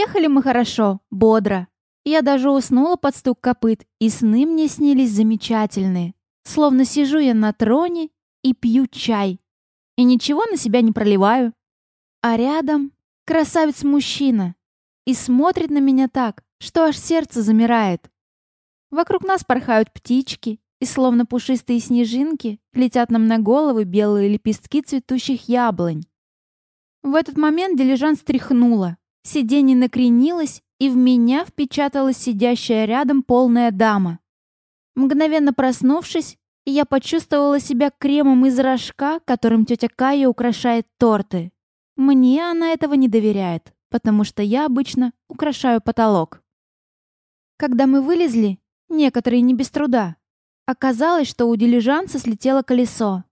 Ехали мы хорошо, бодро. Я даже уснула под стук копыт, и сны мне снились замечательные. Словно сижу я на троне и пью чай. И ничего на себя не проливаю. А рядом красавец-мужчина. И смотрит на меня так, что аж сердце замирает. Вокруг нас порхают птички, и словно пушистые снежинки летят нам на головы белые лепестки цветущих яблонь. В этот момент дилижанс тряхнула, сиденье накренилось, и в меня впечаталась сидящая рядом полная дама. Мгновенно проснувшись, я почувствовала себя кремом из рожка, которым тетя Кая украшает торты. Мне она этого не доверяет, потому что я обычно украшаю потолок. Когда мы вылезли, некоторые не без труда, оказалось, что у дилижанса слетело колесо.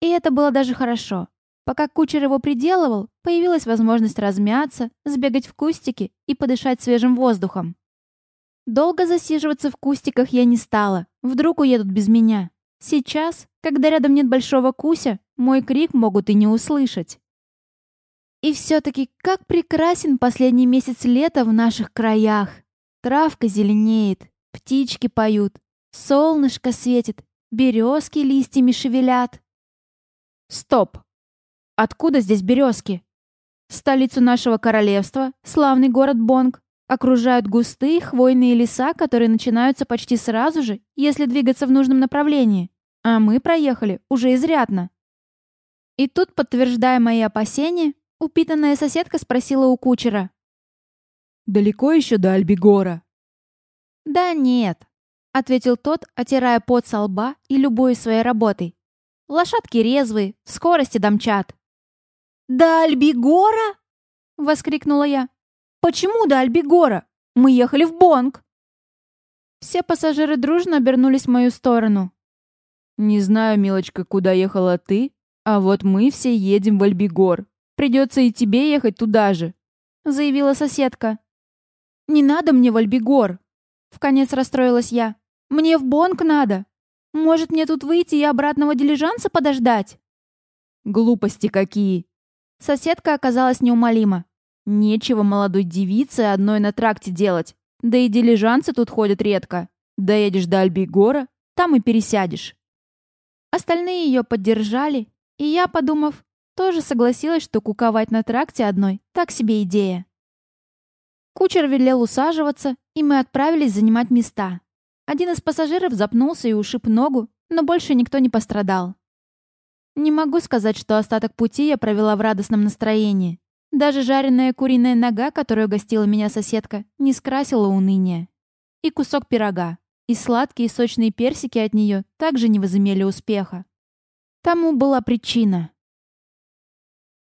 И это было даже хорошо. Пока кучер его приделывал, появилась возможность размяться, сбегать в кустики и подышать свежим воздухом. Долго засиживаться в кустиках я не стала, вдруг уедут без меня. Сейчас, когда рядом нет большого куся, мой крик могут и не услышать. И все-таки как прекрасен последний месяц лета в наших краях. Травка зеленеет, птички поют, солнышко светит, березки листьями шевелят. Стоп! Откуда здесь березки? Столицу нашего королевства, славный город Бонг, окружают густые хвойные леса, которые начинаются почти сразу же, если двигаться в нужном направлении. А мы проехали уже изрядно. И тут, подтверждая мои опасения, упитанная соседка спросила у кучера. «Далеко еще до Альбигора?» «Да нет», — ответил тот, отирая пот со лба и любуясь своей работой. «Лошадки резвые, в скорости домчат». «До Альбигора?» — воскликнула я. «Почему до Альбигора? Мы ехали в Бонг!» Все пассажиры дружно обернулись в мою сторону. «Не знаю, милочка, куда ехала ты, а вот мы все едем в Альбигор. Придется и тебе ехать туда же», — заявила соседка. «Не надо мне в Альбигор!» — вконец расстроилась я. «Мне в Бонг надо. Может, мне тут выйти и обратного дилижанса подождать?» «Глупости какие!» Соседка оказалась неумолима. Нечего молодой девице одной на тракте делать. Да и дилижансы тут ходят редко. Доедешь до Альбигора, там и пересядешь. Остальные ее поддержали, и я, подумав, тоже согласилась, что куковать на тракте одной — так себе идея. Кучер велел усаживаться, и мы отправились занимать места. Один из пассажиров запнулся и ушиб ногу, но больше никто не пострадал. Не могу сказать, что остаток пути я провела в радостном настроении. Даже жареная куриная нога, которую гостила меня соседка, не скрасила уныния. И кусок пирога, и сладкие сочные персики от нее также не возымели успеха. Тому была причина.